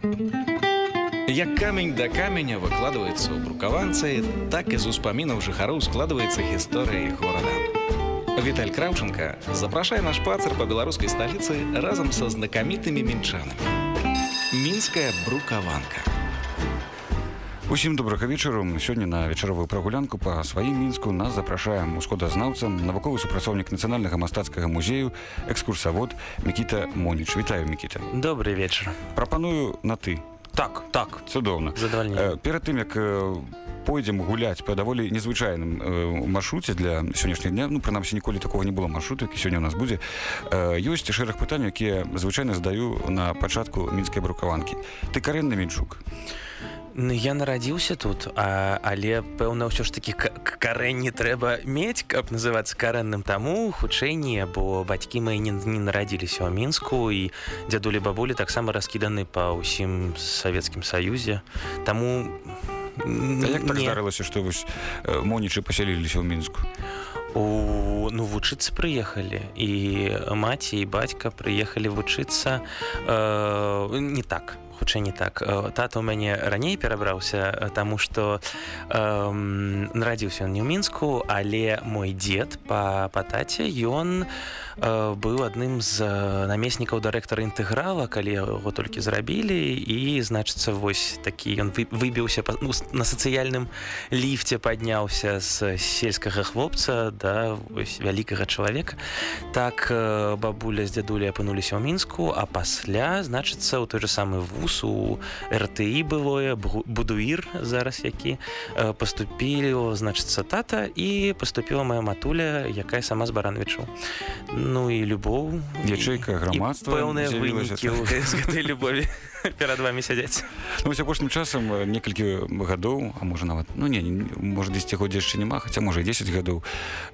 Як камень да каменя выкладваецца ў брукаванцы, так і з успамінаў жыхароў складваецца гісторыя горада. Віталь Краўченко запрашае наш пацар па беларускай сталіцы разам са знакамітымі мінчанамі. Мінская брукаванка. Усім добрага вечару. Сёння на вечаровую прагулянку па сваім мінску нас запрашаем усходазнаўцам навуковы супрацоўнік нацыянальнага мастацкага музею экскурсавод мікіта моніч вітаю мікіта. Добрый вечар прапаную на ты так так. Цудоўна. Задавальня перад тым як пойдзем гуляць па даволі незвычайным маршруце для сённяшняга дня ну прынамсі ніколі такого не было маршруту які сёння у нас будзе ёсць шэраг пытанняў якія звычайна задаю на пачатку мінскай брукаванкі. Ты карэнны мінчук? Ну, я нарадзіўся тут а, але пэўна ўсё ж таки карэнні трэба мець каб называцца карэнным таму хутчэй не бо бацькі мои не, не нарадзіліся ў мінску і дзядулі бабулі таксама раскіданы па ўсім савецкім саюзе. Таму як так здарылася што вось монічы пасяліліся ў мінску у ну вучыцца прыехалі. І маці і бацька прыехалі вучыцца э, не так хутчэй не так. Тата у мяне раней перабраўся таму што э, нарадзіўся ён не ў мінску але мой дзед па па таце ён э, быў адным з намеснікаў дырэктара інтэграла калі яго толькі зрабілі і значыцца вось такі ён выбіўся ну, на сацыяльным ліфце падняўся з сельскага хлопца да вось вялікага чалавека так бабуля з дзядулі апынуліся ў мінску а пасля значыцца ў той же самы вуз у рТI былое будуір зараз які поступілі значыцца тата і поступіла моя матуля якая сама з барановичу ну і любоў ячейка грамадства пэўныя вынікі любові перад вами сядзець ну, апошнім часам некалькі гадоў а можа нават ну не можа дзесяцігоддзя яшчэ няма хаця можа 10 гадоў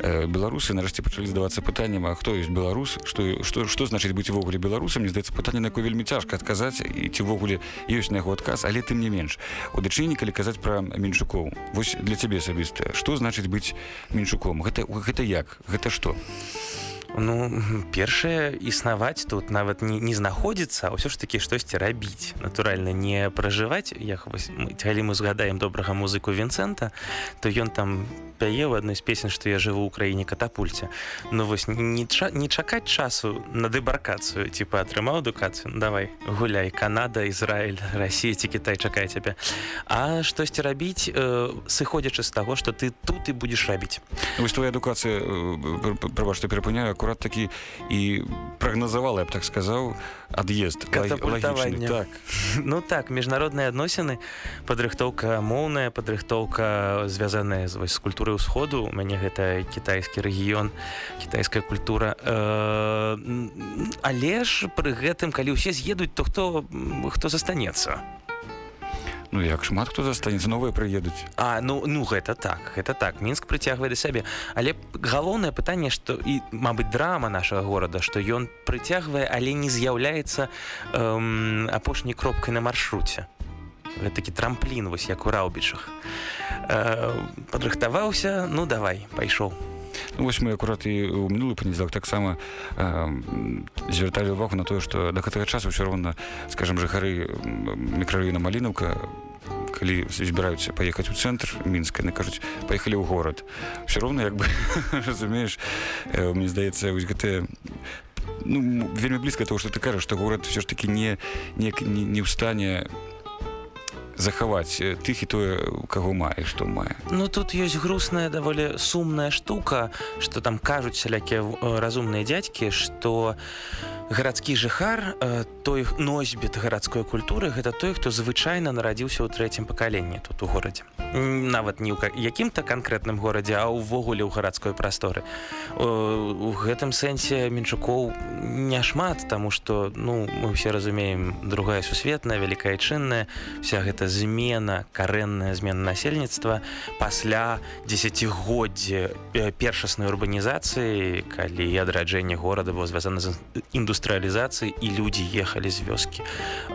беларусы нарэшце пачалі здавацца пытанням а хто ёсць беларус што што што значыць быць увогуле беларусам не здаецца пытанне на якое вельмі цяжка адказаць і ці ўвогуле ёсць на яго адказ але тым не менш. У дачыне калі казаць пра меншукоў. Вось для цябе асабістая што значыць быць меншуком? Гэта гэта як? Гэта што Ну першае існаваць тут нават не, не знаходзіцца ўсё ж такі штосьці рабіць натуральна не пражываць. Як вось мы калі мы згадаем добрага музыку вінцэнта то ён там пяе ў адной з песень што я жыву ў краіне катапульце. Ну вось не, не чакаць часу на дэбаркацыю типа атрымаў адукацыю ну, давай гуляй Канада Ізраиль Росія ці Кітай чакай цябе. А штосьці рабіць э, сыходзячы з таго што ты тут і будзеш рабіць. Вось твоя адукацыя права што перапыняю акурат такі і прагназавала я б так сказаў ад'езд так. ну так міжнародныя адносіны падрыхтоўка моўная падрыхтоўка звязаная з вось культуры ўсходу у мяне гэта кітайскі рэгіён кітайская культура. Э, але ж пры гэтым калі ўсе з'едуць то хто хто застанецца Ну як шмат хто застанецца новыя прыедуць. А ну ну гэта так гэта так. Мінск прыцягвае да сябе. Але галоўнае пытанне што і мабыць драма нашага горада што ён прыцягвае але не з'яўляецца эм, апошняй кропкай на маршруце. Такі трамплін вось як у раўбічах э, падрыхтаваўся ну давай пайшоў Ну, вось мы акурат і ў мінулы панедзелак таксама э, звярталі ўвагу на тое што да гэтага часу ўсё роўна скажем жыхары мікрарына малінаўка калі збіраюцца паехаць у цэнтр мінска не кажуць паехалі ў горад все роўна як бы разумееш э, мне здаецца вось гэтыя ну, вельмі блізка того што ты кажаш што горад все ж таки не не, не, не ў стане захаваць тых і тое каго мае што мае. Ну тут ёсць грустная даволі сумная штука што там кажуць сялякія разумныя дзядзькі што гарадскі жыхар той носьбіт гарадской культуры гэта той хто звычайна нарадзіўся ў трэцім пакаленні тут у горадзе. Нават не ў якім-то канкрэтным горадзе а ўвогуле ў гарадской прасторы. У гэтым сэнсе менчукоў няшмат таму што ну мы ўсе разумеем другая сусветная вялікая чынная вся гэта змена карэнная змена насельніцтва пасля десятгоддзя першаснай урбанізацыі калі адраджэнне горада было звязана з індустрыялізацыі і людзі ехалі з вёскі.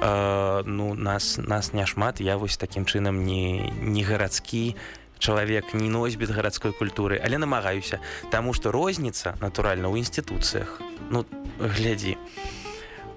Э, ну нас нас няшмат я вось такім чынам не не гарадскі чалавек не носьбіт гарадской культуры але намагаюся таму што розніца натуральна ў інстытуцыях. Ну глядзі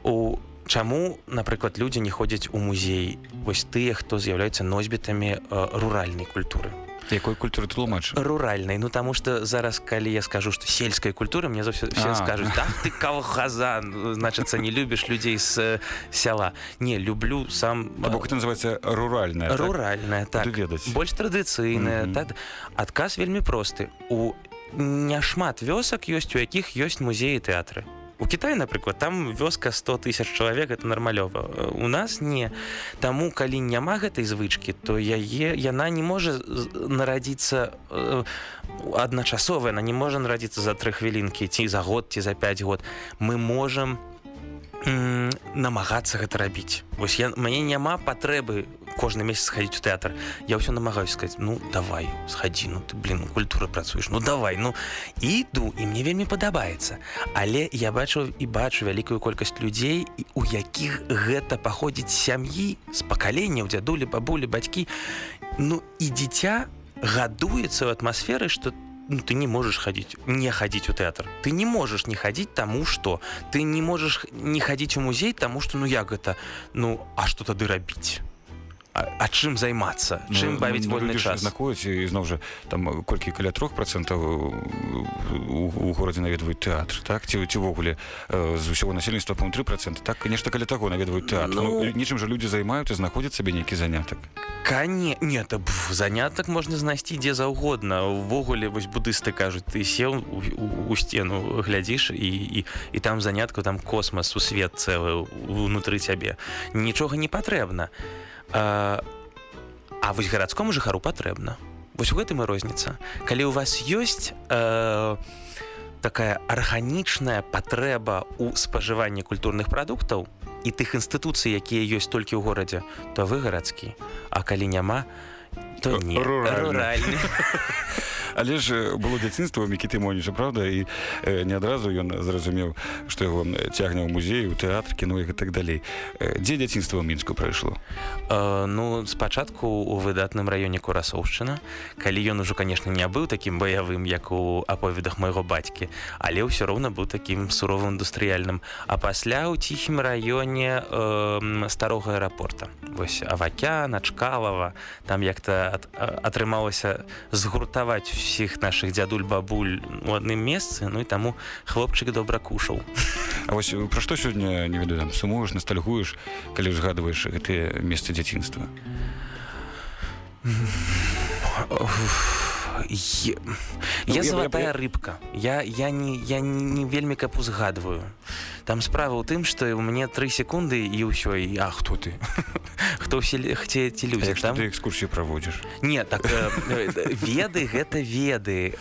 у чаму напрыклад людзі не ходзяць у музей? Вось тыя хто з'яўляюцца носьбітамі руральнай культуры. Якой культуры тлумач? Руральнай. Ну таму что зараз калі я скажу что сельскай культуры мне заўсёды все скажуць так ты калхазан! Значыцца не любіш людзей з сяла не люблю сам бок это называется руральная руральная так, так ведаць. Больш традыцыйная mm -hmm. так. Адказ вельмі просты. У няшмат вёсак ёсць у якіх ёсць музеі тэатры у Китае напрыклад там вёска 100 тысяч чалавек это нармалёва у нас не. Таму калі няма гэтай звычки то яе яна не можа нарадзіцца э, адначасова она не можа нарадзіцца за тры хвілінкі ці за год ці за 5 год. Мы можем намагацца гэта рабіць. Вось я мяне няма патрэбы кожны месяц сходить у тэатр. Я ўсё намагаюсь сказать ну давай сходи ну ты блин культуры працуеш ну давай ну іду і мне вельмі падабаецца. Але я бачу і бачу вялікую колькасць людзей у якіх гэта паходзіць сям'і з пакаленняў дзядулі бабулі бацькі. Ну і дзіця гадуецца ў атмасферы что ты ну, ты не можешь ходить не ходить у тэатр ты не можешь не ходить тому что. Ты не можешь не ходить у музей тому что ну як гэта ну а что тады рабіць А, чым займацца? Ну, чым бавіць ну, вольны час? знаходзіць ізноў жа там колькі каля трох процентаў у горадзе наведваюць тэатр так? Ці ці ўвогуле з усяго насельніцтва по три процент так? Нешта каля таго наведваюць тэатр ну, ну, нічым жа людзі займаюцца знаходзяць сабе нейкі занятак. Кане нет занятак можна знайсці дзе заўгодна. Увогуле вось будысты кажуць ты сеў у, у, у сцену глядзіш і, і і там занятку там космас у свет цэлы унутры цябе. Нічога не патрэбна. а А, а вось гарадскому жыхару патрэбна. Вось у гэтым і розніца. Калі у вас ёсць э, такая арганічная патрэба ў спажыванні культурных прадуктаў і тых інстытуцый, якія ёсць толькі ў горадзе, то вы гарадскі, А калі няма, то не руральны. але ж было дзяцінства мікіты моніша правда? І не адразу ён зразумеў што яго цягне ў музеі у тэатр кіно і так далей. Дзе дзяцінства ў мінску прайшло? Э, ну спачатку у выдатным раёне курасоўшчына калі ён ужо конечно не быў такім баявым як у аповедах майго бацькі але ўсё роўна быў такім суровым індустрыяльным. А пасля ў ціхім раёне э, старога аэрапорта. Вось авакя начкалава там як-то атрымалася згуртаваць усіх наших дзядуль бабуль у адным месцы ну і таму хлопчык добра кушаў А вось пра што сёння не ведаю там сумуеш ностальгуеш калі узгадваеш гэтыя месцы дзяцінства я, я золотая рыбка. Я я не я не вельмі каб узгадваю там справа ў тым что у мяне три секунды і ўсё і а хто ты? Хто ўсе хце ці людзі там? ты экскурсію праводзіш? Не так веды гэта веды.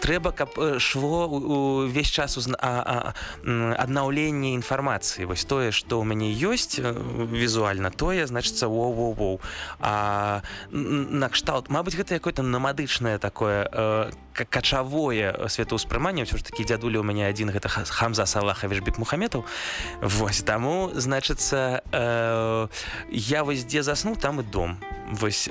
Трэба каб шло увесь час аднаўленне інфармацыі. Вось тое што ў мяне ёсць візуальна тое значыцца воу а накшталт Мабыць гэта якое-то намадычнае такое качавое светаўспрыманне ўсё ж такі дзядуля у мяне адзін гэта хамза салахавіш бік мухаметаў вось таму значыцца э, я вось дзе заснуў там і дом вось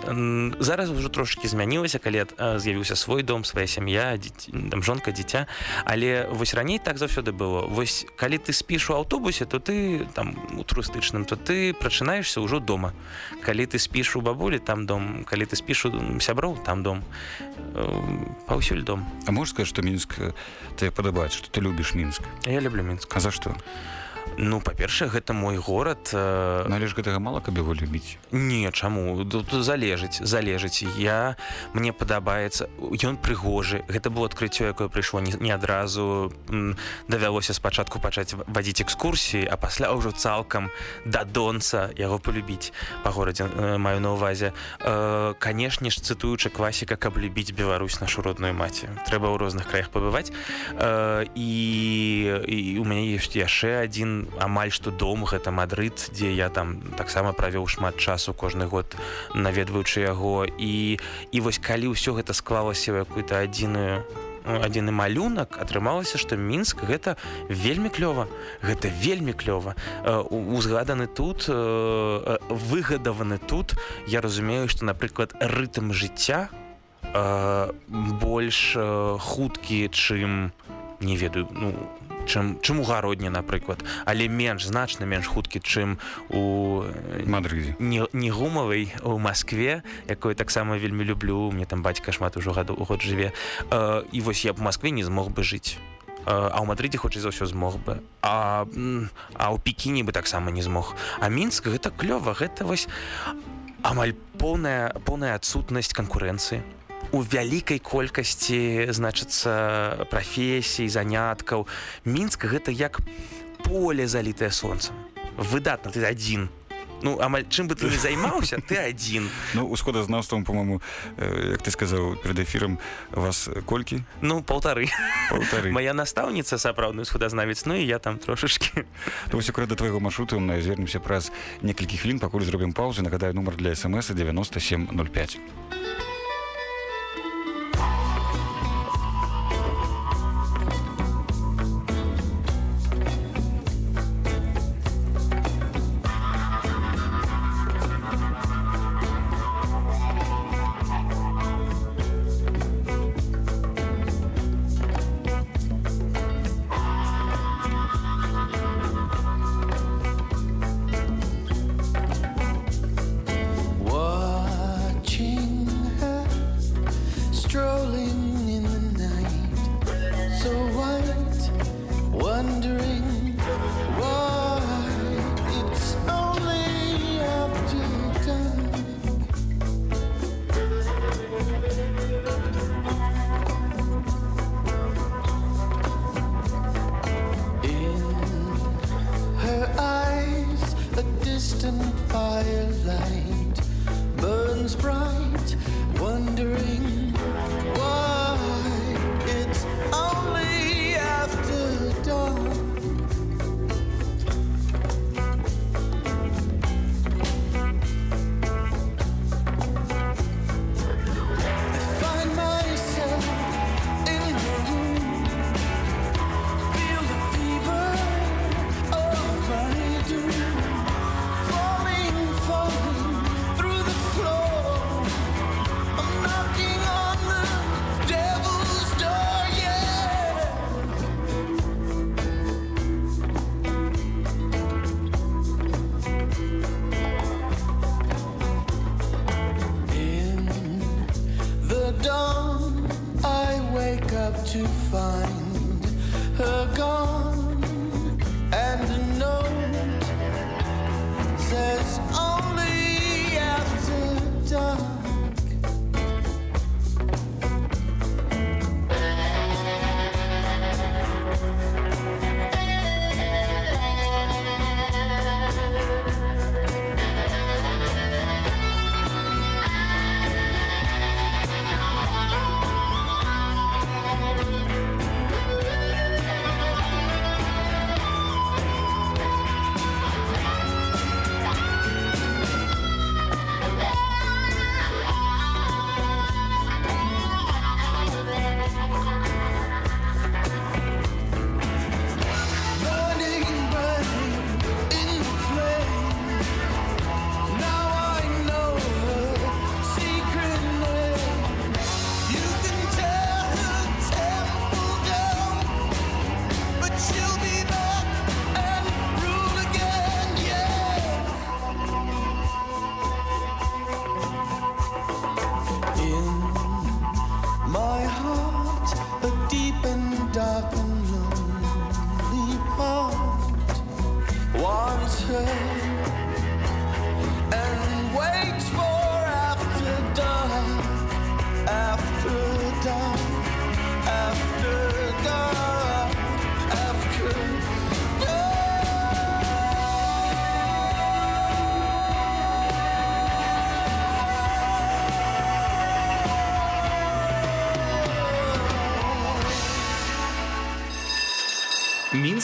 зараз ўжо трошки змянілася калі з'явіўся свой дом свая сям'я там жонка дзіця. Але вось раней так заўсёды было. Вось калі ты спіш у аўтобусе то ты там у турыстычным то ты прачынаешься ўжо дома. Калі ты спіш у бабулі там дом. Калі ты спіш у сяброў там дом. Паўсюль дом. А можешь сказать что мінск ты падабаць что ты любіш мінск? Я люблю мінск. А за что Ну па-першае гэта мой горад э... але ж гэтага мала каб яго любіць. Не чаму? Тут залежыць залежыць. Я мне падабаецца ён прыгожы. Гэта было адкрыццё якое прыйшло не, не адразу. Давялося спачатку пачаць вадзіць экскурсіі а пасля ўжо цалкам да донца яго полюбіць па горадзе э, маю на увазе э, канешне ж цытуючы класіка каб любіць Беларусь нашу родную маці. Трэба ў розных краях пабываць. Э, і, і у мяне ёсць яшчэ адзін амаль што дом гэта мадрыд дзе я там таксама правёў шмат часу кожны год наведваючы яго. І і вось калі ўсё гэта склалася ў якую-то адзіную адзіны малюнак атрымалася што мінск гэта вельмі клёва гэта вельмі клёва. Узгаданы тут выгадаваны тут я разумею што напрыклад рытм жыцця больш хуткі чым не ведаю ну чым чым у гародні напрыклад. Але менш значна менш хуткі чым у Мадрыдзе. не, не гумавай у Маскве якой таксама вельмі люблю. Мне там бацька шмат ужо гаду год жыве. Э, і вось я б Маскве не змог бы жыць. А ў мадрыдзе хутчэй за ўсё змог бы. А а ў пекіне бы таксама не змог. А мінск гэта клёва гэта вось амаль поўная поўная адсутнасць канкурэнцыі у вялікай колькасці значыцца прафесій заняткаў. Мінск гэта як поле залітае сонцам. Выдатна ты адзін. Ну амаль чым бы ты не займаўся ты адзін. Ну усходазнаўствам по-моему э, як ты сказаў перед эфірам вас колькі? Ну полторы Паўтары. моя настаўніца сапраўдную сходазнавец ну і я там трошачки То вось акурат да твайго маршруту мы звернемся праз некалькі хвілін пакуль зробім паузу. Нагадаю нумар для смс 9705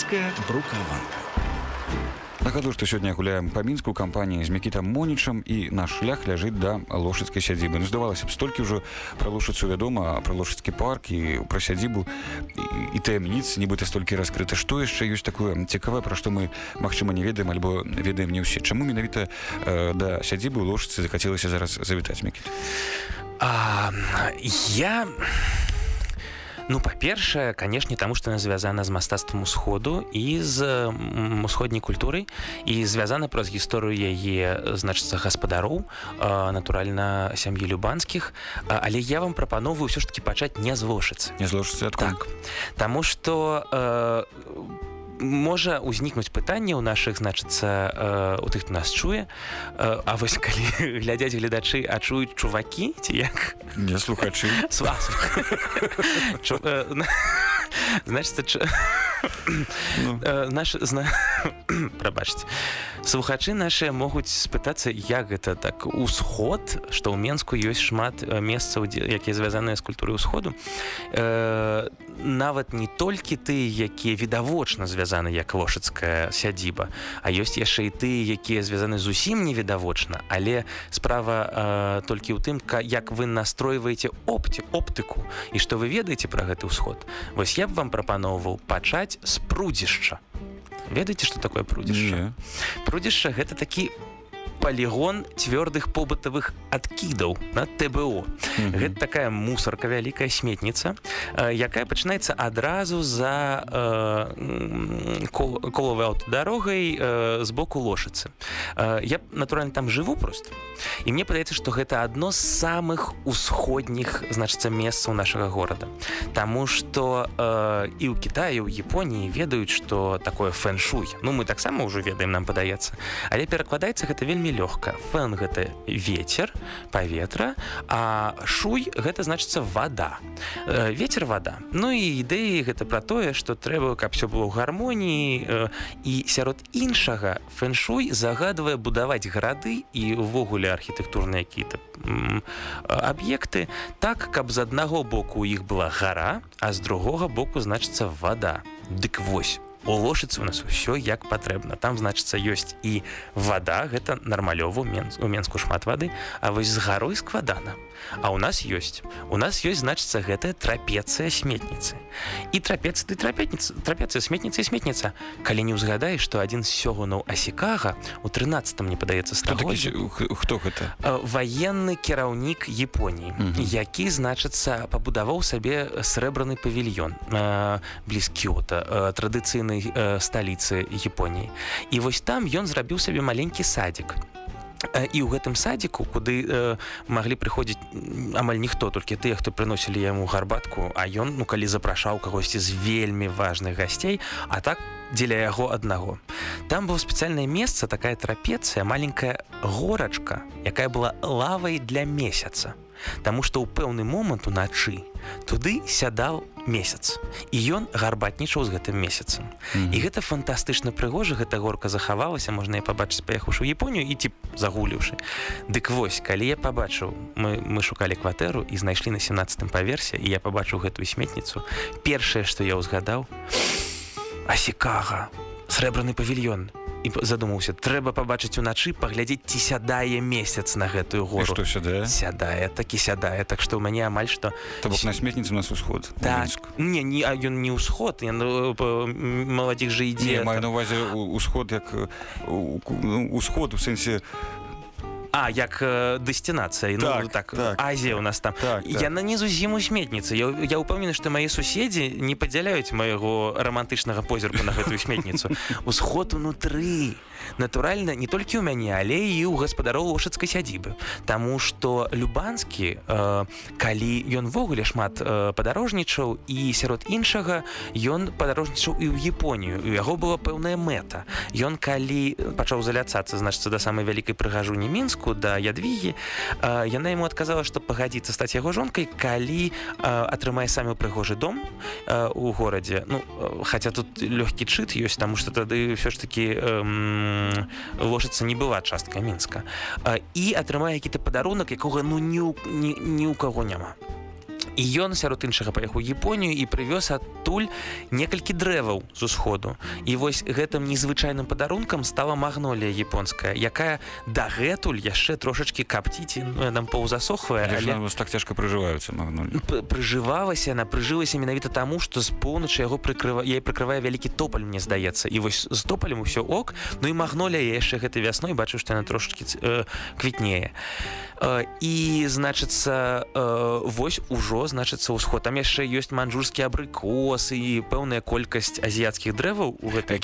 мінская брукаванка Нагадую, што сёння гуляем па мінску кампаніі з мікітам монічам і наш шлях ляжыць да лошыцкай сядзібы. Ну здавалася б столькі ўжо пра лошыцу вядома, пра лошыцкі парк і пра сядзібу і, і таямніц нібыта столькі раскрыта. Што яшчэ ёсць такое цікавае, пра што мы магчыма не ведаем альбо ведаем не ўсе. Чаму менавіта э, да сядзібы ў лошыцы захацелася зараз завітаць мікіт. А, я Ну па-першае канешне таму што яна звязана з мастацтвам усходу і з усходняй культурай і звязана праз гісторыю яе значыцца гаспадароў натуральна сям'і любанскіх але я вам прапановую ўсё ж таки пачаць не з вошыцы Не зложыцца ад так. Таму што э, можа ўзнікнуць пытанне ў нашых значыцца э, у тых хто нас чуе э, А вось калі глядзяць гледачы а чуюць чувакі ці як Не слухачы. Свас. наш зна... прабачце слухачы нашыя могуць спытацца як гэта так усход што ў менску ёсць шмат э, месцаў якія звязаныя з культурай усходу. Э, нават не толькі тыя якія відавочна звязаны як лошацкая сядзіба а ёсць яшчэ і тыя якія звязаны зусім невідавочна але справа э, толькі ў тым як вы настройваеце опці оптыку і што вы ведаеце пра гэты ўсход. Вось я б вам прапаноўваў пачаць з прудзішча. Ведаеце што такое прудзішча? Прудзішча гэта такі полигон цвёрдых побытавых адкідаў на ТБО Мгм. гэта такая мусорка вялікая сметніца якая пачынаецца адразу за э, кол- колавай аўтадарогай э, з боку лошыцы э, я натуральна там жыву просто і мне падаецца што гэта адно з самых усходніх значыцца месцаў нашага горада. Таму што э, і ў Кітаі у Японіі ведаюць што такое фэн-шуй. Ну мы таксама ўжо ведаем нам падаецца. Але перакладаецца гэта вельмі лёгка. Фэн гэта ветер паветра а шуй гэта значыцца вода Э, ветер вода Ну і ідэі гэта пра тое што трэба каб все было ў гармоніі э, і сярод іншага фэн-шуй загадвае будаваць гарады і увогуле архітэктурныя м, аб'екты так каб з аднаго боку іх была гара а з другога боку значыцца вода Дык вось у лошыцы у нас усё як патрэбна. Там значыцца ёсць і вода гэта нармалёва у Менс- у менску шмат вады а вось з гарой складана А у нас ёсць. У нас ёсць значыцца гэтая трапецыя сметніцы. І трапец ты трапетніца трапецыя сметніца і сметніца. Калі не ўзгадаеш што адзін з сёгунаў асікага у 13 мне падаецца х- хто гэта? Ваенны кіраўнік Японіі Мгм. які значыцца пабудаваў сабе срэбраны павільён э, бліз кіота э, сталіцы Японіі і вось там ён зрабіў сабе маленькі садик Э, і ў гэтым садіку куды э, маглі прыходзіць амаль ніхто толькі тыя хто прыносілі яму гарбатку а ён ну калі запрашаў кагосьці з вельмі важных гасцей а так дзеля яго аднаго. Там было спецыяльнае месца такая трапецыя маленькая горачка якая была лавай для месяца Таму што ў пэўны момант уначы туды сядаў месяц. І ён гарбатнічаў з гэтым месяцам. Мгм. і гэта фантастычна прыгожа гэта горка захавалася можна і пабачыць паехаўшы ў Японію і ці загуліўшы. Дык вось калі я пабачыў мы мы шукалі кватэру і знайшлі на 17 паверсе і я пабачыў гэтую сметніцу першае што я ўзгадаў асікага срэбраны павільён і задумаўся трэба пабачыць уначы паглядзець ці сядае месяц на гэтую І гору што сюда сядае такі сядае. Так што ў мяне амаль што То бок на сметніцы у нас усход так. не не а ён не ўсход я ну, п- м, маладзік жа Не, ідзе маю на увазе усход як э, у- усход у сэнсе А як э, дэстынацыя ну, Так, так, так. Азія у нас там. Так, так. яна не зусім у сметніцы я, я ўпэўнены што мае суседзі не падзяляюць майго рамантычнага позірку на гэтую сметніцу усход унутры натуральна не толькі ў мяне але і ў гаспадароў лошацкай сядзібы Таму што любанскі э, калі ён ввогуле шмат э, падарожнічаў і сярод іншага ён падарожнічаў і ў Японію у яго была пэўная мэта. Ён калі пачаў заляцацца значыцца да самай вялікай прыгажуні мінску да ядвігі э, яна яму адказала што пагадзіцца стаць яго жонкай калі э, атрымае самі прыгожы дом э, у горадзе. Ну хаця тут лёгкі чыт ёсць таму што тады ўсё ж такі ложыцца не была частка мінска. І атрымае які-то падарунак якога ну ні, ў- ні, ні ў каго няма і ён сярод іншага паехаў Японію і прывёз адтуль некалькі дрэваў з усходу. І вось гэтым незвычайным падарункам стала магнолія японская якая дагэтуль яшчэ трошачки капціць ну, нам паўзасохвае Але нас так цяжка прыжываюцца магнолі. Прыжывалася яна прыжылася менавіта таму што з поўначы яго прыкрыва яй прыкрывае вялікі топаль мне здаецца. І вось з топалем усё ок ну і магнолія яшчэ гэтай вясной бачу што яна трошачки э, квітнее. Э, і значыцца э, вось ужо значыцца ўсход там яшчэ ёсць манжурскі абрыкос і пэўная колькасць азіяцкіх дрэваў у гэтай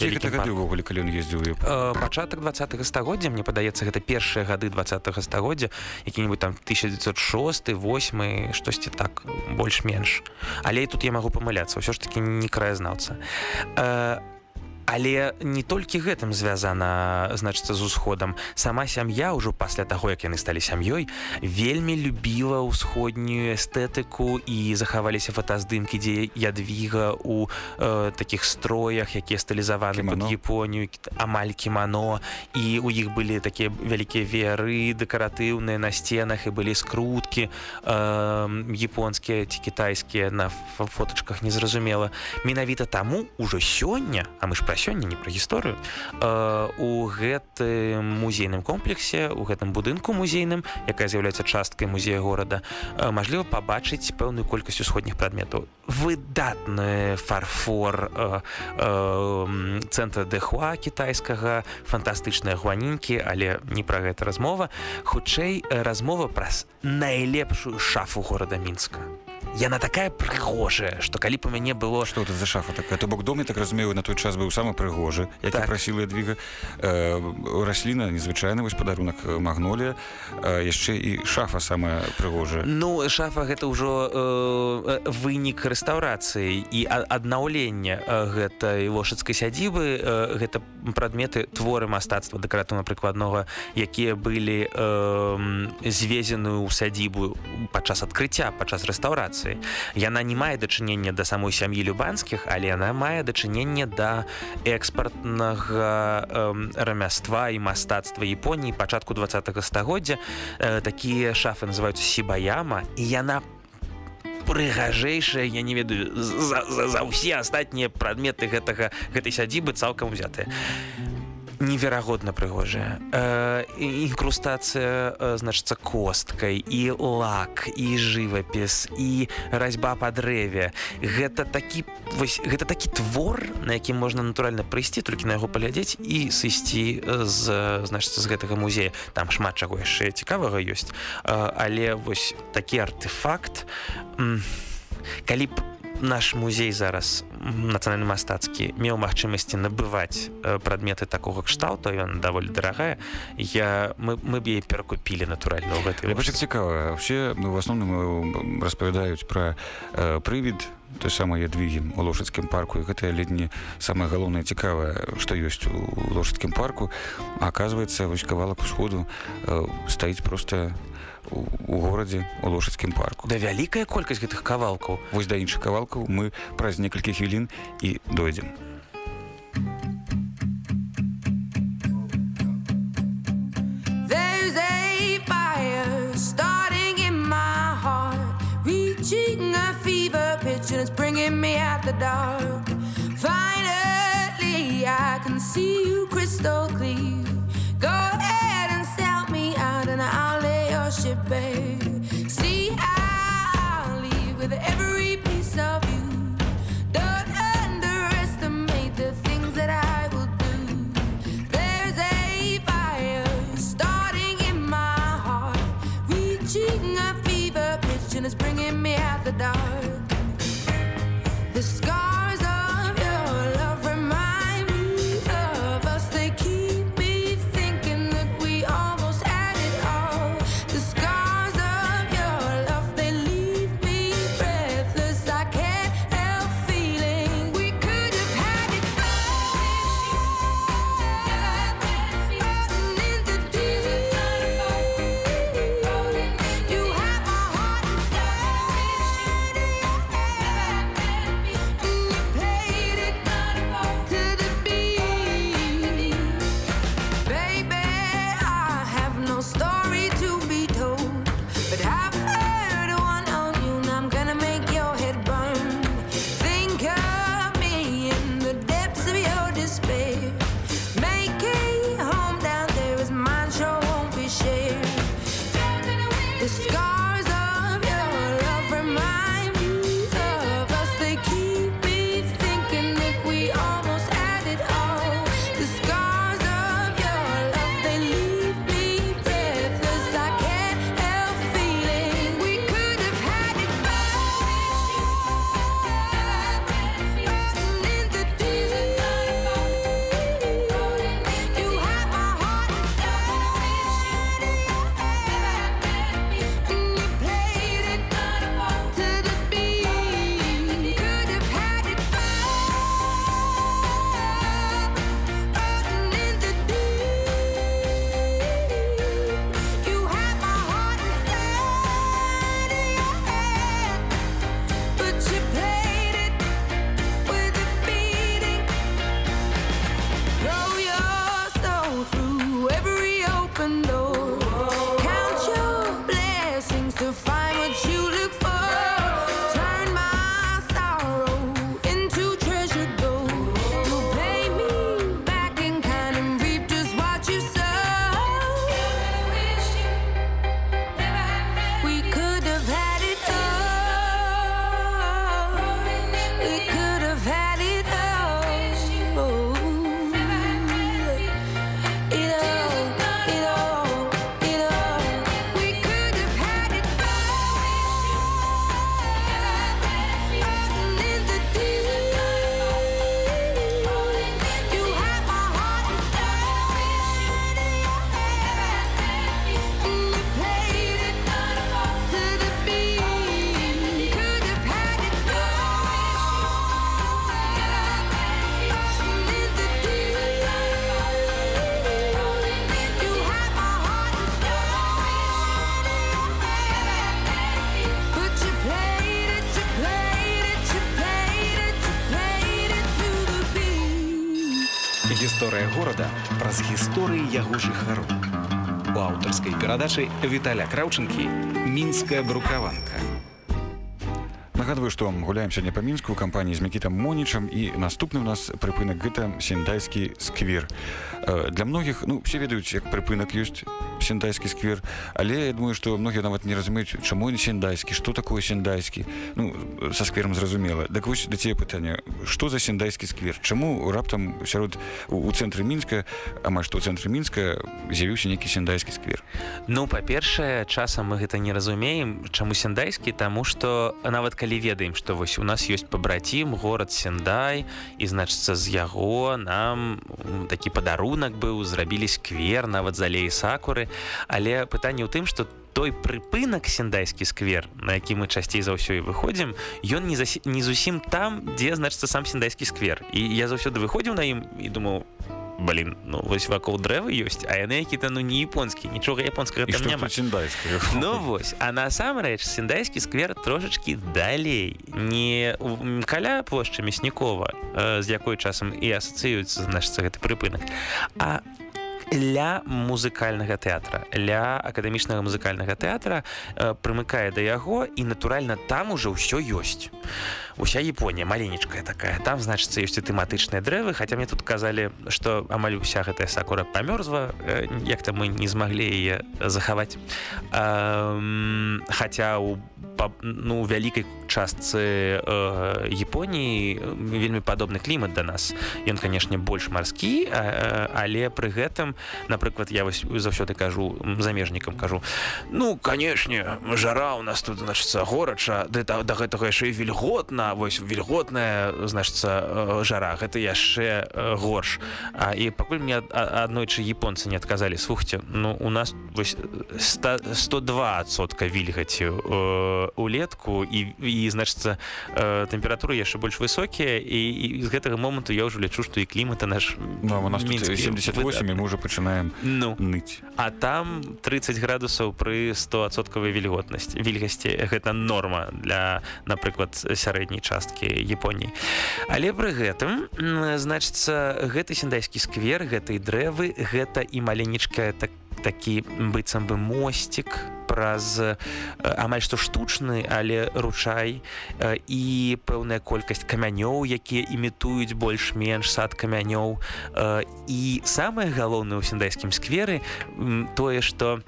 ўвогуле калі ён ездзіў? Э, пачатак 20 стагоддзя мне падаецца гэта першыя гады 20 стагоддзя які-нибудь там 1906 8 штосьці так больш-менш. Але і тут я магу памыляцца ўсё ж таки не краязнаўца. А Але не толькі гэтым звязана значыцца з усходам сама сям'я ўжо пасля таго як яны сталі сям'ёй вельмі любіла ўсходнюю эстэтыку і захаваліся фотаздымкі дзе ядвіга у э, такіх строях якія стылізаваны под. Японію амаль кімано і у іх былі такія вялікія веры дэкаратыўныя на сценах і былі скруткі э, японскія ці кітайскія на ф- фотачках незразумела менавіта таму ўжо сёння а мы ж пра сёння не пра гісторыю э, у гэтым музейным комплексе у гэтым будынку музейным якая з'яўляецца часткай музея горада э, мажліва пабачыць пэўную колькасць усходніх прадметаў. Выдатны фарфор э, э, цэнтра дэхуа кітайскага фантастычныя гуанінькі але не пра гэта размова. Хутчэй размова праз найлепшую шафу горада мінска Яна такая прыгожая што калі у мяне было. Што тут за шафа такая? То бок дом я так разумею на той час быў самы прыгожы які Так. прасіла двіга. Э, расліна незвычайна вось падарунак магнолія. Э, яшчэ і шафа самая прыгожая. Ну шафа гэта ўжо э, э, вынік рэстаўрацыі і аднаўлення э, гэтай лошадскай сядзібы. Э, гэта прадметы творы мастацтва дэкаратыўна-прыкладнога якія былі э, звезены ў сядзібу падчас адкрыцця падчас рэстаўрацыі яна не мае дачынення да самой сям'і любанскіх але яна мае дачыненне да экспартнага э, рамяства і мастацтва Японіі пачатку два стагоддзя э, такія шафы называюцца сібаяма і яна прыгажэйшая я не ведаю за, за, за ўсе астатнія прадметы гэтага гэтай сядзібы цалкам узятыя неверагодна прыгожая э, інкрустацыя э, значыцца косткай і лак і жывапіс і разьба па дрэве гэта такі вось гэта такі твор на якім можна натуральна прыйсці толькі на яго паглядзець і сысці з значыцца з гэтага музея. Там шмат чаго яшчэ цікавага ёсць. Э, але вось такі артефакт м, калі б наш музей зараз нацыянальны мастацкі меў магчымасці набываць э, прадметы такога кшталту ён даволі дарагая. Я мы, мы б яе перакупілі натуральна ў гэтай цікава вообще ну, в основным э, распавядаюць пра э, прывід той самай ядвігі у лошадскім парку. І гэта ледні самае галоўнае цікавае што ёсць у лошадскім парку. А оказывается вось кавалак усходу э, стаіць просто у, горадзе у лошадскім парку да вялікая колькасць гэтых кавалкаў вось да іншых кавалкаў мы праз некалькі хвілін і дойдзем There's a fire starting in my heart, reaching a fever pitch, and it's bringing me out the dark. Finally, I can see you crystal clear. Go ahead and sell me out, and I'll lay your ship bare. See, I'll leave with every piece of you. Don't underestimate the things that I will do. There's a fire starting in my heart, reaching a fever pitch, and it's bringing me out the dark. The scars перадачы Віталя Краўчынкі мінская брукаванка. Нагадваю, што гуляем сёння па мінску у кампаніі з мікітам Монічам і наступны ў нас прыпынак гэта сендайскі сквер. Э, Для многіх ну все ведаюць, як прыпынак ёсць сендайскі сквер, але я думаю, што многія нават не разумеюць, чаму ён сендайскі, што такое сендайскі. Ну са сквером зразумела. Дак вось да цябе пытанне, што за сендайскі сквер? Чаму раптам сярод у, цэнтры мінска, амаль што ў цэнтры мінска з'явіўся нейкі сендайскі сквер. Ну па-першае часам мы гэта не разумеем чаму сендайскі таму што нават калі ведаем што вось у нас ёсць пабрацім горад сендай і значыцца з яго нам такі падарунак быў зрабілі сквер нават з алеі сакуры. Але пытанне ў тым што той прыпынак сендайскі сквер на які мы часцей за ўсё і выходзім ён не засі... не зусім там дзе значыцца сам сендайскі сквер. І я заўсёды выходзіў на ім і думаў блин ну вось вакол дрэвы ёсць а яны які-то ну не японскі нічога японскага там няма тут сендайскае? Ну вось а насамрэч сендайскі сквер трошачки далей. Не у- каля плошчы мяснікова э, з якой часам і асацыюецца значыцца гэты прыпынак а ля музыкальнага тэатра ля акадэмічнага музыкальнага тэатра э, прымыкае да яго і натуральна там уже ўсё ёсць уся Японія маленечкая такая. Там значыцца ёсць і тэматычныя дрэвы хаця мне тут казалі што амаль уся гэтая сакура памёрзла э, як-то мы не змаглі яе захаваць хаця у па- ну вялікай частцы э, Японіі э, вельмі падобны клімат да нас. Ён канешне больш марскі э, але пры гэтым напрыклад я вось заўсёды кажу замежнікам кажу ну канешне жара у нас тут значыцца горача да, да, гэтага яшчэ і вільготна вось вільготная значыцца э, жара. Гэта яшчэ э, горш. А, і пакуль мне аднойчы японцы не адказалі. Слухайте ну у нас вось 100, 102 адсотка вільгаці э, улетку і, і э, тэмпературы яшчэ больш высокія. І, і з гэтага моманту я ўжо лічу што і клімата наш Ну, у нас тут мінскі. 78 і выдатны. мы уже пачынаем ну ныць. а там 30 градусаў пры 100соткавай вільготнасці вільгасці. Гэта норма для напрыклад сярэдняй часткі Японіі. Але пры гэтым значыцца гэты сендайскі сквер гэтай дрэвы гэта і маленечкая так такі быццам бы мосцік праз э, амаль што штучны але ручай э, і пэўная колькасць камянёў якія імітуюць больш-менш сад камянёў. Э, і самае галоўнае ў сендайскім скверы тое што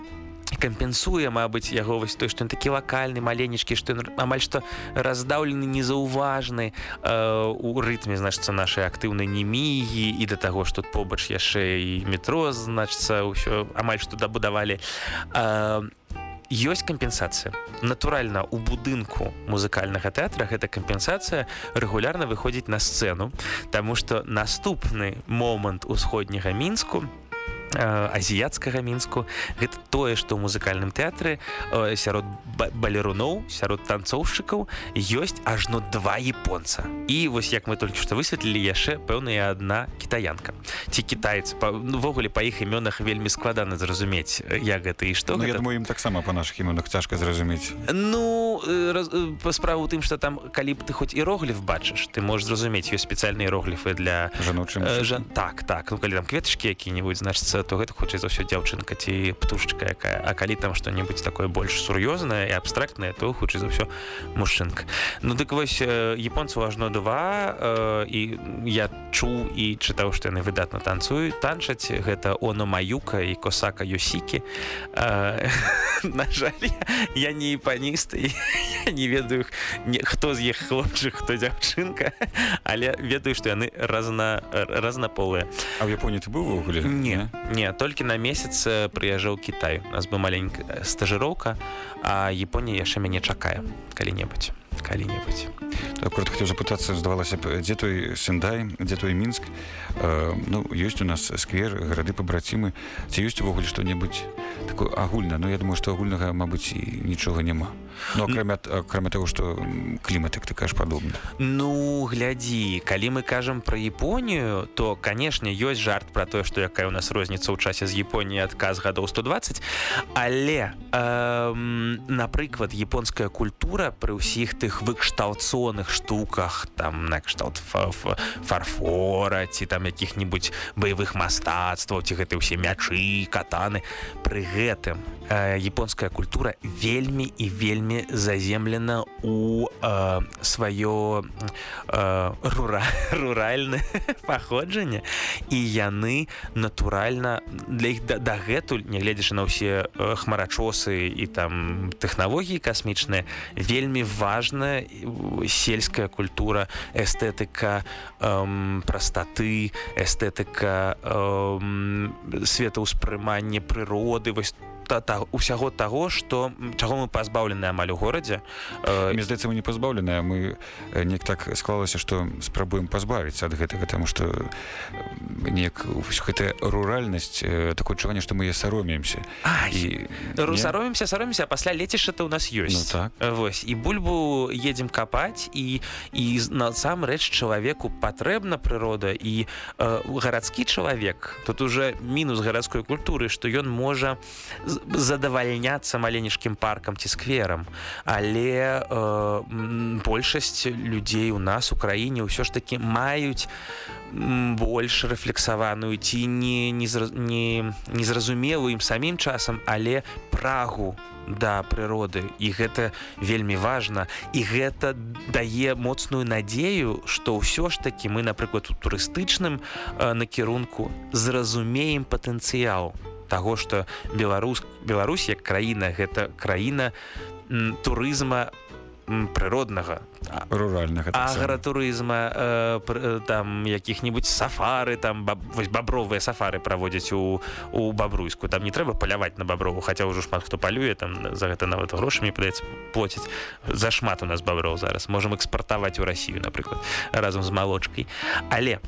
кампенсуе Мабыць яго вось той што ён такі лакальны маленечкі што амаль што раздаўлены незаўважны э, у рытме значыцца нашай актыўнай немігі і да таго што тут побач яшчэ і метро значыцца ўсё амаль што дабудавалі э, ёсць кампенсацыя натуральна у будынку музыкальнага тэатра гэта кампенсацыя рэгулярна выходзіць на сцэну Таму што наступны момант усходняга мінску э, азіяцкага мінску гэта тое што ў музыкальным тэатры э, сярод ба- балеруноў сярод танцоўшчыкаў ёсць ажно два японца. І вось як мы толькі што высветлілі яшчэ пэўная адна кітаянка ці кітаец увогуле па іх імёнах вельмі складана зразумець э, як гэта і што Ну, я гэта. думаю ім таксама па нашых імёнах цяжка зразумець. Ну э, раз- э, па справу тым што там калі б ты хоць іерогліф бачыш ты можаш зразумець ёсць спецыяльныя іерогліфы для жаночым Э, жа, так так ну калі там кветачкі які-небудзь значыцца то гэта хутчэй за ўсё дзяўчынка ці птушчка якая. А калі там што-небудзь такое больш сур'ёзнае і абстрактнае то хутчэй за ўсё мужчынка ну дык вось э, японцаў ажно два э, і я чуў і чытаў што яны выдатна танцуюць танчаць гэта оно маюка і косака ёсікі э, на жаль я, я не і я не ведаю не, хто з іх хлопчык хто дзяўчынка але ведаю што яны разна разнаполыя А ў Японіі ты быў увогуле не не толькі на месяц э, прыязджаў Кітай у нас бы маленькая стажыроўка а Японія яшчэ мяне чакае калі-небудзь калі-небудзь. Аккурат хотел запытацца здавалася б дзе той сендай дзе той мінск? Э, ну ёсць у нас сквер гарады пабрацімы. Ці ёсць увогуле што-небудзь такое агульна Ну я думаю што агульнага Мабыць і нічога няма. Ну акрамя акрамя того што м, клімат як ты кажаш падобны. Ну глядзі калі мы кажам пра Японію то канешне ёсць жарт пра тое што якая у нас розніца ў часе з Японіі адказ гадоў 120 але эм, напрыклад японская культура пры ўсіх тых таких выкшталцоных штуках там накшталт фа- фа- фарфора ці там якіх-нибудь баявых мастацтваў ці гэты ўсе мячы катаны. Пры гэтым э, японская культура вельмі і вельмі заземлена у э, сваё э, рура руральнае паходжанне і яны натуральна для іх да- дагэтуль нягледзячы на ўсе э, хмарачосы і там тэхналогіі касмічныя вельмі важная э, сельская культура эстэтыка эм, прастаты эстэтыка эм, светаўспрымання прыроды вось та, та, усяго таго што чаго мы пазбаўлены амаль у горадзе э, Мне здаецца мы не пазбаўленыя мы э, неяк так склалася што спрабуем пазбавіцца ад гэтага таму што неяк гэтая руральнасць э, такое адчуванне што мы я саромеемся і саромемся саромемся а пасля лецішча-то у нас ёсць Ну так. Э, вось і бульбу едзем капаць і і насамрэч чалавеку патрэбна прырода і э, гарадскі чалавек тут уже мінус гарадской культуры што ён можа задавальняцца маленечкім паркам ці скверам але э, большасць людзей у нас у краіне ўсё ж таки маюць больш рэфлексаваную ці не не, зра- не, незразумелую ім самім часам але прагу да прыроды. І гэта вельмі важна. І гэта дае моцную надзею што ўсё ж такі мы напрыклад у турыстычным э, накірунку зразумеем патэнцыял таго што беларус Беларусь як краіна гэта краіна турызма прыроднага. Руральнага агратурызма э, пр- э, там якіх-нибудь сафары там баб, вось бабровыя сафары праводзяць у у бабруйску. Там не трэба паляваць на баброву хаця ўжо шмат хто палюе там за гэта нават грошамі падаецца плоціць зашмат у нас баброў зараз. Можам экспартаваць у Расію напрыклад разам з малочкай. Але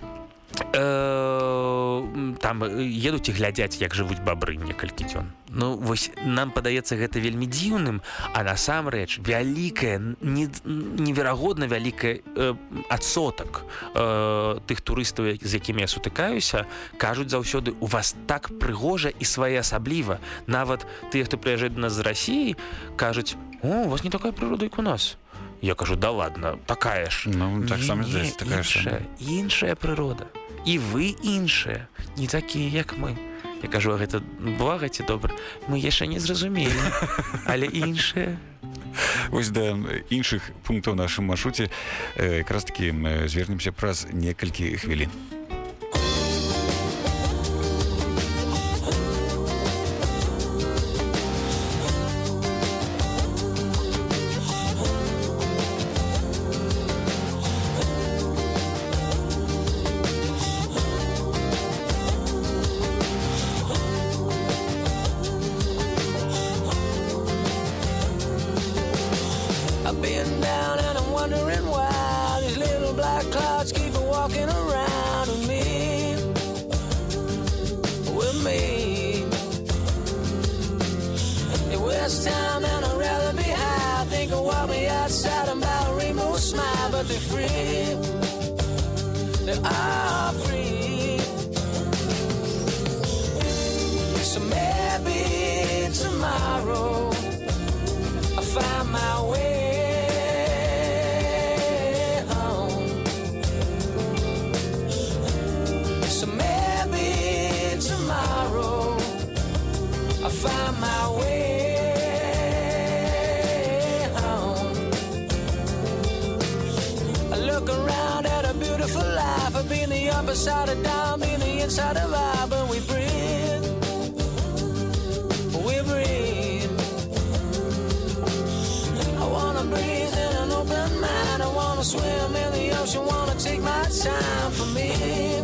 э, там э, едуць і глядзяць як жывуць бабры некалькі дзён. Ну вось нам падаецца гэта вельмі дзіўным а насамрэч вялікая не, неверагодна вялікая э, адсотак э, тых турыстаў з якімі я сутыкаюся кажуць заўсёды у вас так прыгожа і своеасабліва нават тыя хто прыязджаюць до нас з рассіі кажуць о у вас не такая прырода як у нас я кажу да ладно такая ж Ну, так Не, здаецца, такая іншая, іншая прырода і вы іншыя. Не такія як мы. Я кажу «А гэта блага ці добра? Мы яшчэ не зразумелі але іншыя. Вось да іншых пунктаў нашым маршруце э, якраз такі мы звернемся праз некалькі хвілін the upside of down, the inside of I, but we breathe. We breathe. I wanna breathe in an open mind. I wanna swim in the ocean. Wanna take my time for me.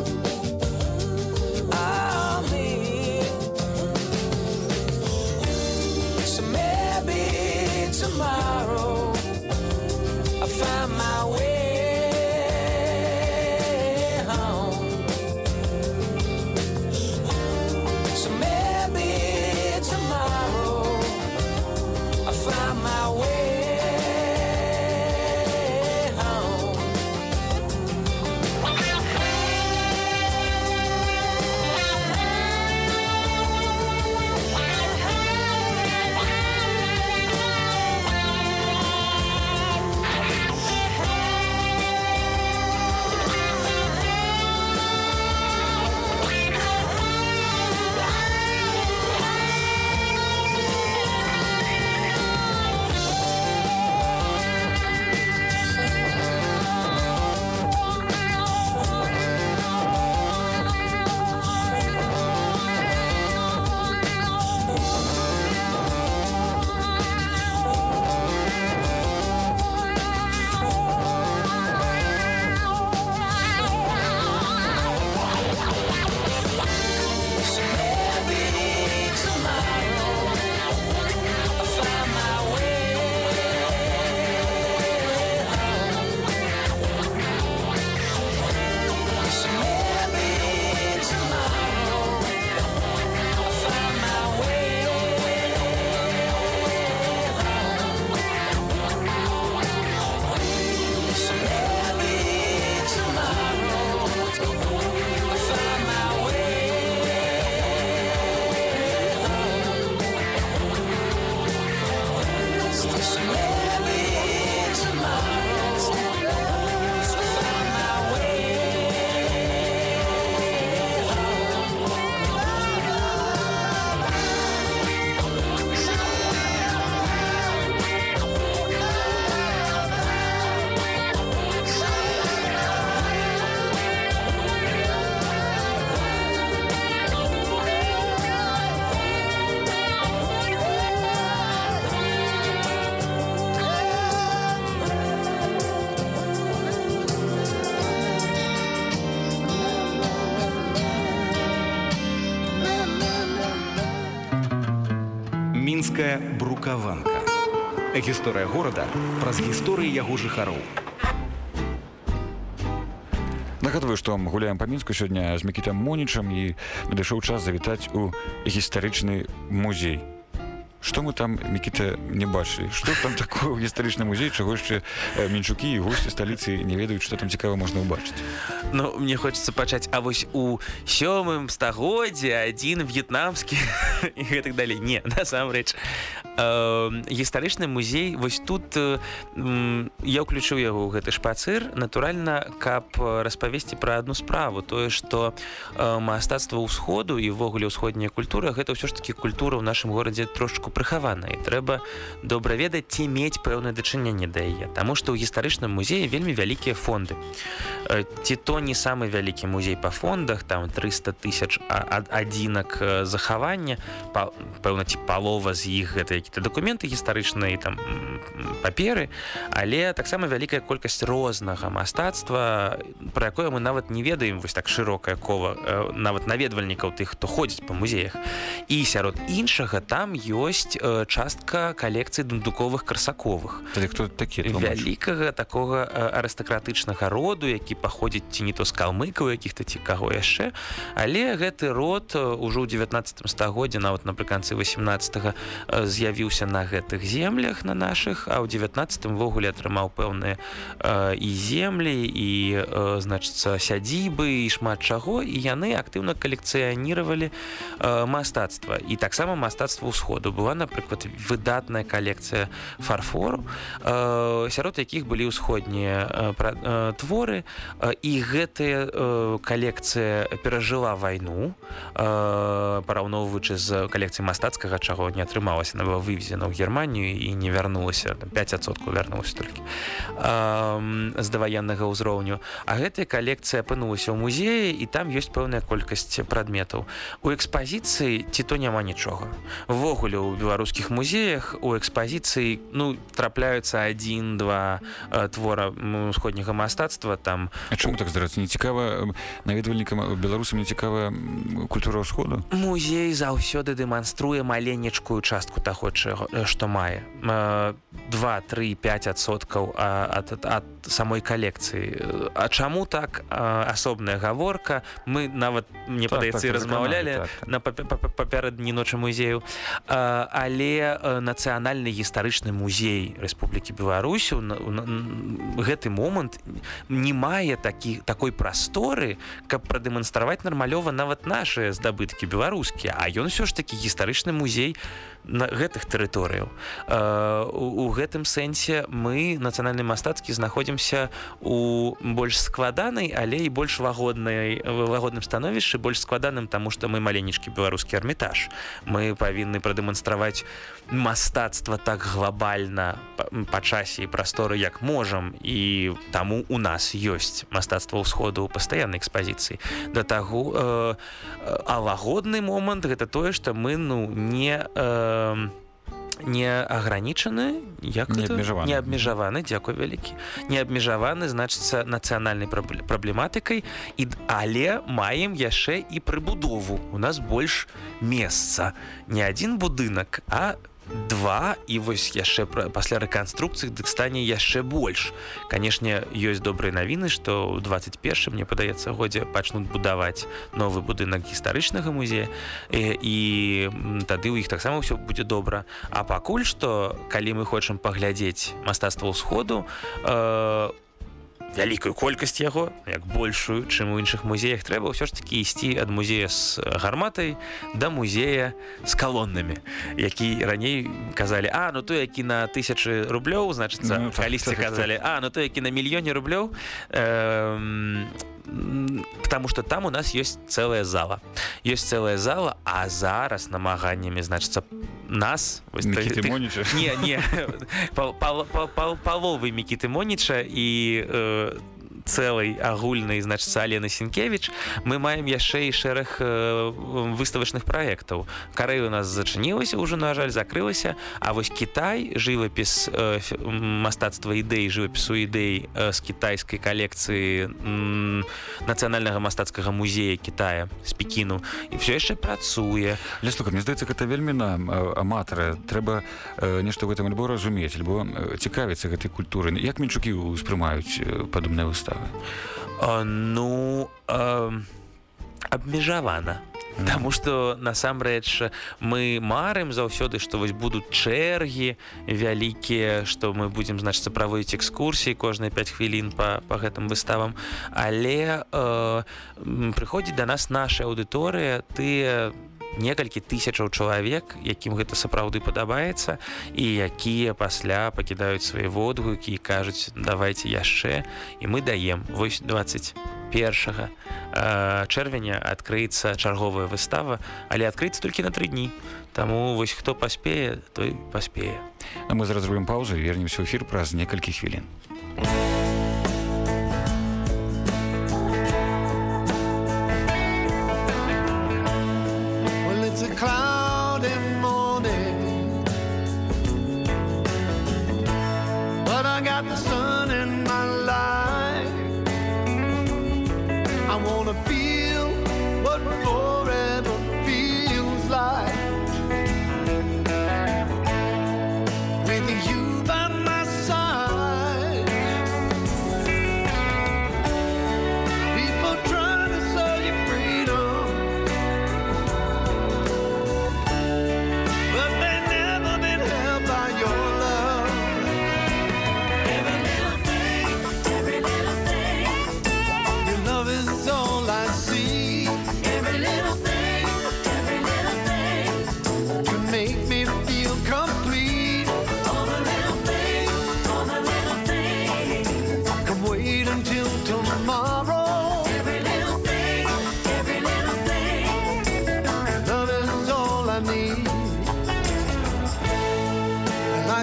Мінская брукаванка гісторыя горада праз гісторыі яго жыхароў Нагадваю, што гуляем па мінску сёння з мікітам монічам і надышоў час завітаць у гістарычны музей. Што мы там мікіта не бачылі што там такое гістарычны музей чаго яшчэ мінчукі і госці сталіцы не ведаюць што там цікава можна ўбачыць Ну мне хочется пачаць А вось у сёмым стагоддзе адзін в'етнамскі і гэтак далей не насамрэч гістарычны музей вось тут я ўключыў яго ў гэты шпацыр натуральна каб распавесці пра адну справу. Тое што мастацтва ўсходу і ўвогуле ўсходняя культура гэта ўсё ж таки культура ў нашым горадзе трошку прыхавана і трэба добра ведаць ці мець пэўнае дачыненне да яе Таму што ў гістарычным музеі вельмі вялікія фонды. Э, ці то не самы вялікі музей па фондах там 300 тысяч адзінак э, захавання пэўна ці палова з іх гэта які-то дакументы гістарычныя там паперы але таксама вялікая колькасць рознага мастацтва пра якое мы нават не ведаем вось так шырокае кола э, нават наведвальнікаў тых хто ходзіць па музеях. І сярод іншага там ёсць э, частка калекцыі дундуковых красаковых Тады хто такі тлумач? вялікага такога э, арыстакратычнага роду які паходзіць ці не то з калмыкаў якіх-то ці каго яшчэ. Але гэты род э, ужо ў 19 стагоддзе нават напрыканцы 18 з'явіўся на гэтых землях на наших а ў 19 ввогуле атрымаў пэўныя э, і землі і э, значыцца сядзібы і шмат чаго. І яны актыўна калекцыяніравалі э, мастацтва. І таксама мастацтва ўсходу. Была напрыклад выдатная калекцыя фарфору э, сярод якіх былі ўсходнія э, э, творы. Э, і гэтая э, калекцыя перажыла вайну э, параўноўваючы з калекцыяй мастацкага чаго не атрымалася она была вывезена ў германію і не вярнулася там 5соткаў вярнулася толькі э, з даваеннага ўзроўню. А гэтая калекцыя апынулася ў музеі і там ёсць пэўная колькасць прадметаў. У экспазіцыі ці то няма нічога. Ввогуле у беларускіх музеях у экспазіцыі ну трапляюцца адзін-два э, твора м, усходняга мастацтва там. А чаму так здарацца не цікава наведвальнікам беларусам не цікава культура ўсходу? Музей заўсёды дэманструе маленечкую частку таго чаго э, што мае. Э, два три 5 адсоткаў ад, ад, ад самой калекцыі. Э, А чаму так? Асобная гаворка. Мы нават мне Так, падаецца так, так, размаўлялі так, так. на папярэдні ночы музею. А, але э, нацыянальны гістарычны музей Рэспублікі Беларусі ў на- ў на- н- гэты момант не мае такі такой прасторы каб прадэманстраваць нармалёва нават нашыя здабыткі беларускія а ён все ж такі гістарычны музей на гэтых тэрыторыяў Э, у, гэтым сэнсе мы нацыянальны мастацкі знаходзімся у больш складанай але і больш лагоднай лагодным становішчы больш складаным таму што мы маленечкі беларускі армітаж мы павінны прадэманстраваць мастацтва так глобальна па, часе і прасторы як можам. І таму у нас ёсць мастацтва ўсходу ў пастаяннай экспазіцыі. Да таго э, э, а лагодны момант гэта тое што мы ну не э, не агранічаны як Не абмежаваны. не абмежаваны дзякуй вялікі не абмежаваны значыцца нацыянальнай прабл- праблематыкай і але маем яшчэ і прыбудову. У нас больш месца. Не адзін будынак а два і вось яшчэ пасля рэканструкцыі дык стане яшчэ больш. Канешне ёсць добрыя навіны што ў 21 мне падаецца годзе пачнуць будаваць новы будынак гістарычнага музея і, і м, тады ў іх таксама ўсё будзе добра. А пакуль што калі мы хочам паглядзець мастацтва ўсходу э, вялікую колькасць яго як большую чым у іншых музеях трэба ўсё ж таки ісці ад музея з гарматай да музея з калоннамі які раней казалі а ну той які на тысячы рублёў значыцца Ну, так, калісьці так, так. казалі а ну той які на мільёне рублёў эм, м, потому что там у нас есть целая зала есть целая зала а зараз намаганнями значится нас вось ты- Микиты ты- Монича. не не пал- пал- пал- пал- паловы мікіты моніча і э, цэлай агульнай значыцца Алена Сінкевич мы маем яшчэ і шэраг э, выставачных праектаў. Карэй у нас зачынілася ўжо на жаль закрылася А вось Кітай жывапіс э, мастацтва ідэй жывапісу ідэй э, з кітайскай калекцыі м, нацыянальнага мастацкага музея Китая з пекіну і все яшчэ працуе. Але слухай, мне здаецца гэта вельмі нам э, аматара трэба э, нешта ў гэтым альбо разумець альбо э, цікавіцца гэтай культуры як мінчукі ўспрымаюць э, падобныя выставы ну э, абмежавана Таму што насамрэч мы марым заўсёды што вось будуць чэргі вялікія што мы будзем значыцца праводзіць экскурсіі кожныя 5 хвілін па, па гэтым выставам. Але э, прыходзіць да нас наша аўдыторыя тыя некалькі тысячаў чалавек якім гэта сапраўды падабаецца і якія пасля пакідаюць свае водгукі і кажуць давайте яшчэ і мы даем. Вось 21 чэрвеня адкрыецца чарговая выстава але адкрыцца толькі на тры дні. Таму вось хто паспее той паспее. Мы зараз зробім паўзу і вернемся ў эфір праз некалькі хвілін. Well,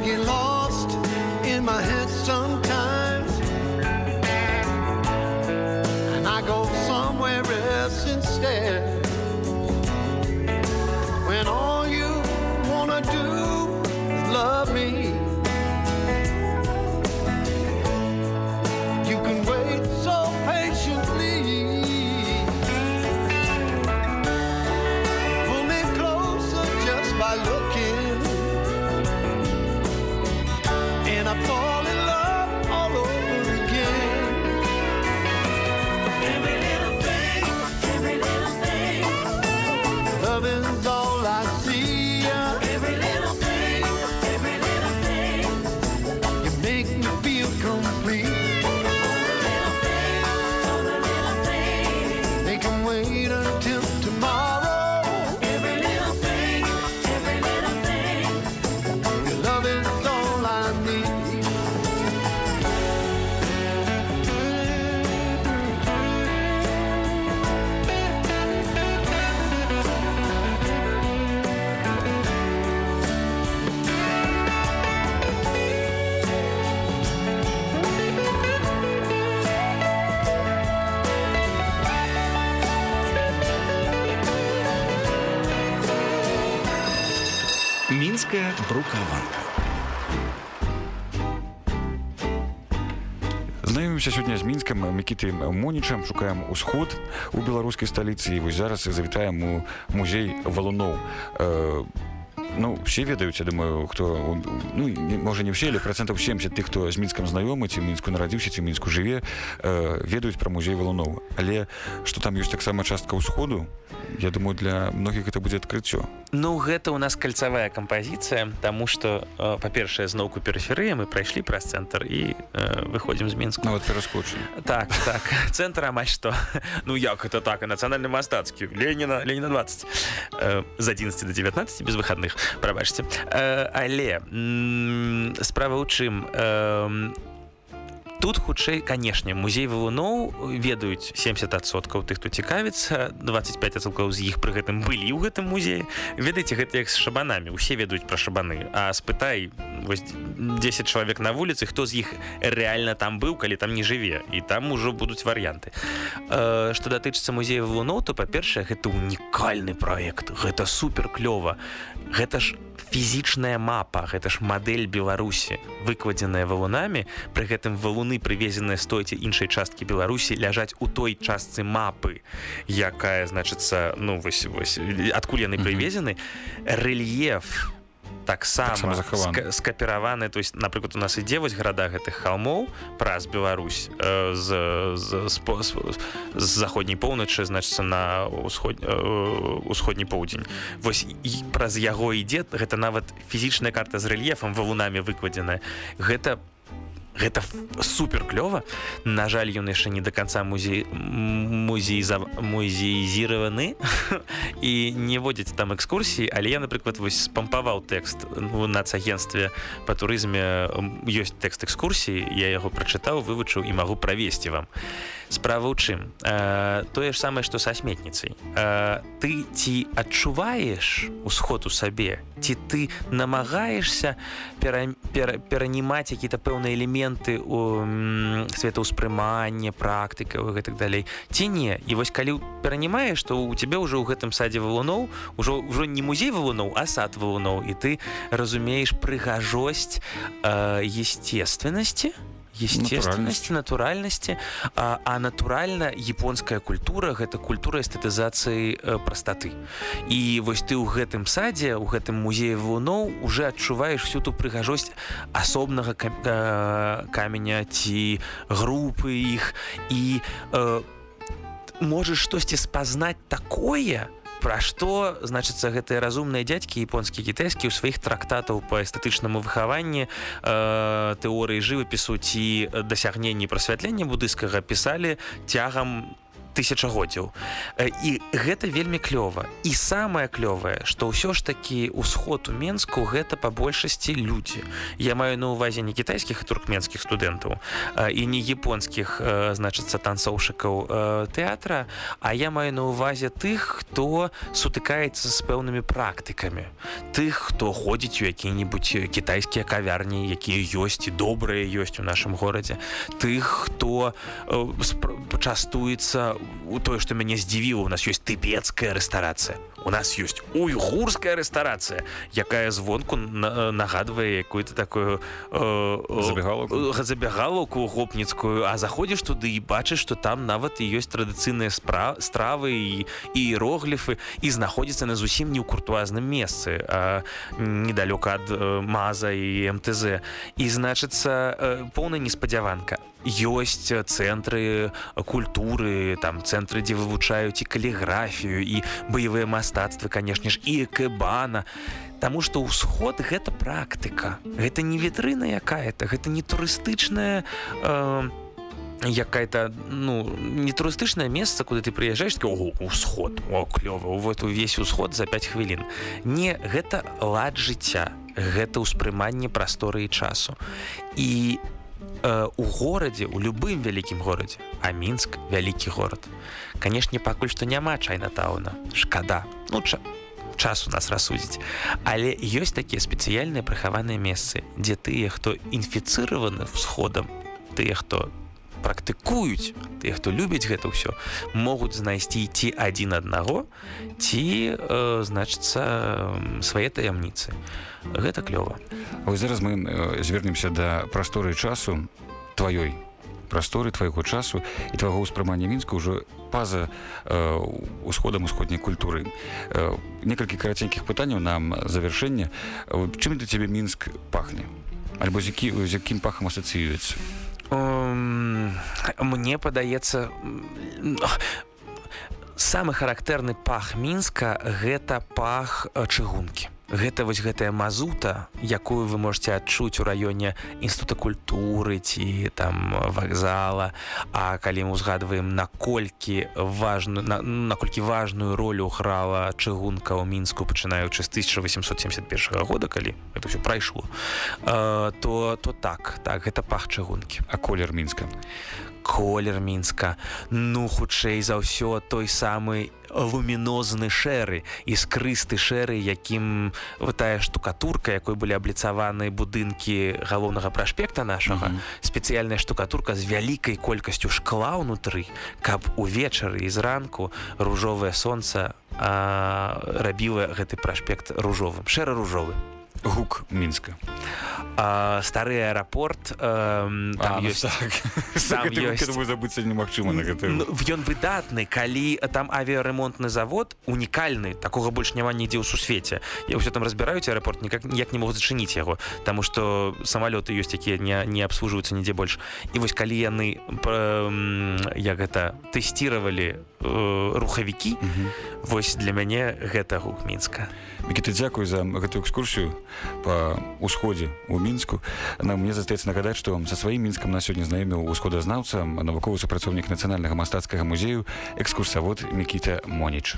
Get lost in my head мінская брукаванка знаёмімся сёння з мінскам мікіты монічам шукаем усход у беларускай сталіцы і вось зараз завітаем у музей валуноў Э, ну все ведаюць я думаю хто ну можа не ўсе але процентаў 70 тых хто з мінскам знаёмы ці мінску нарадзіўся ці мінску жыве э, ведаюць пра музей валуноў але што там ёсць таксама частка ўсходу я думаю для многіх это будзе адкрыццё Ну гэта у нас кальцавая кампазіцыя тому что э, па-першае зноўку перыферыя мы прайшлі праз цэнтр і э, выходзім з мінску нават пераскочу так так. Цэнтр амаль што ну як это так? І нацыянальны мастацкі Леніна Леніна 20 э, з 11 до 19 без выходных прабачце. Э, але справа ў чым э, тут хутчэй канешне музей валуноў ведаюць 70соткаў тых хто цікавіцца 25 цалкаў з іх пры гэтым былі ў гэтым музеі. Ведаеце гэта як з шабанамі усе ведаюць пра шабаны а спытай вось 10 чалавек на вуліцы хто з іх рэальна там быў калі там не жыве і там ужо будуць варыянты. Э, што датычыцца музея валуноў то па-першае гэта унікальны праект гэта супер клёва гэта ж фізічная мапа гэта ж мадэль беларусі выкладзеная валунамі. Пры гэтым валуны прывезеныя з той ці іншай часткі беларусі ляжаць у той частцы мапы якая значыцца ну вось вось адкуль яны прывезены. Рэльеф таксама захаваны. ска- скапіраваны. То есть напрыклад у нас ідзе вось гарада гэтых холмоў праз Беларусь э, з, з, з, по- з, з заходняй поўначы значыцца на ўсход э, усходні поўдзень. Вось і праз яго ідзе гэта нават фізічная карта з рэльефам валунамі выкладзеная. Гэта гэта супер клёва. На жаль ён яшчэ не до конца музей музей музеізіраваны і не водзяць там экскурсіі але я напрыклад вось спампаваў тэкст у нацагенстве па турызме ёсць тэкст экскурсіі я яго прачытаў вывучыў і магу правесці вам. Справа ў чым? Э, тое ж самае што са сметніцай. Ты ці адчуваеш усход у сабе ці ты намагаешься пера, пера, перанімаць какие-то пэўныя элементы у м, светаўспрымання практыкаў і гэтак далей. Ці не? І вось калі перанімаеш то у тебе ўжо ў гэтым садзе валуноў ужо ўжо не музей валуноў а сад валуноў і ты разумееш прыгажосць э, естественнасці естественности натуральнасці а, а натуральна японская культура гэта культура эстэтызацыі э, прастаты і вось ты ў гэтым садзе у гэтым музеі вуноў уже адчуваеш всю ту прыгажосць асобнага э, каменя ці групы іх. І э, можаш штосьці спазнаць такое пра што значыцца гэтыя разумныя дзядзькі японскі кітайскі ў сваіх трактатаў па эстэтычнаму выхаванні э, тэорыі жывапісу ці дасягненні прасвятлення будыйскага пісалі цягам тысячагоддзяў. Э, і гэта вельмі клёва. І самае клёвае што ўсё ж такі ўсход у менску гэта па большасці людзі. Я маю на увазе не кітайскіх і туркменскіх студэнтаў і не японскіх э, значыцца танцоўшыкаў э, тэатра а я маю на увазе тых хто сутыкаецца з пэўнымі практыкамі. Тых хто ходзіць у якія-небудзь кітайскія кавярні якія ёсць і добрыя ёсць у нашым горадзе. Тых хто э, частуецца у тое што мяне здзівіла у нас ёсць тыбецкая рэстарацыя у нас ёсць уйгурская рэстарацыя якая звонку на- нагадвае якую-то такую э, э, Забегалаўку. э, гопніцкую а заходзіш туды і бачыш што там нават і ёсць традыцыйныя спра стравы і іерогліфы і знаходзіцца на зусім не ў куртуазным месцы а недалёка ад э, маза і мтз. І значыцца э, поўная неспадзяванка ёсць цэнтры культуры там цэнтры дзе вывучаюць і каліграфію і баявыя мастацтвы канешне ж і экебана Таму што ўсход гэта практыка. Гэта не вітрына якая-то гэта не турыстычная э, якая-то ну не турыстычнае месца куды ты прыязджаеш такі, ого усход о клёва вот увесь усход за 5 хвілін не гэта лад жыцця гэта ўспрыманне прасторы і часу. І э, у горадзе у любым вялікім горадзе а мінск вялікі горад. Канешне пакуль што няма чайнатауна шкада. Ну ча час у нас рассудзіць. Але ёсць такія спецыяльныя прыхаваныя месцы дзе тыя хто інфіцыраваны всходам тыя хто практыкуюць. Тыя хто любіць гэта ўсё могуць знайсці ці адзін аднаго ці э, значыцца свае таямніцы. Гэта клёва. Ось зараз мы э, звернемся да прасторы часу тваёй прасторы твайго часу і твайго ўспрымання мінска ўжо па-за э, усходам усходняй культуры. Э, некалькі караценькіх пытанняў нам завяршэння Э, чым для цябе мінск пахне? Альбо з які з якім пахам асацыюецца Мне падаецца самы характэрны пах мінска гэта пах э, чыгункі. Гэта вось гэтая мазута, якую вы можете адчуць у раёне інститута культуры ці там вакзала. А калі мы ўзгадваем наколькі важную на, наколькі важную ролю грала чыгунка ў мінску пачынаючы з 1871 года калі это ўсё прайшло э, то то так так гэта пах чыгункі а колер мінска колер мінска. Ну хутчэй за ўсё той самы лумінозны шэры іскрысты шэры якім вот тая штукатурка якой былі абліцаваны будынкі галоўнага праспекта нашага. Мгм. спецыяльная штукатурка з вялікай колькасцю шкла ўнутры каб увечары і зранку ружовае сонца рабіла гэты праспект ружовым шэра-ружовы гук мінска а, стары аэрапорт эм, там ну ёсць так. Гэта- ёсць. забыцца немагчыма на гэта Ну, ён выдатны калі там авіяремонтны завод унікальны такога больш няма нідзе ў сусвеце я ўсё там разбіраюць аэрапорт никак ніяк не могуць зачыніць яго Таму што самалёты ёсць якія не, не абслужваюцца нідзе больш і вось калі яны як гэта тэсціравалі э, рухавікі. Мгм. вось для мяне гэта гук мінска. Мікіта дзякуй за гэтую экскурсію па ўсходзе у мінску. Нам мне застаецца нагадаць што са сваім мінскам на сёння знаёміў усходазнаўца навуковы супрацоўнік нацыянальнага мастацкага музею экскурсавод мікіта моніч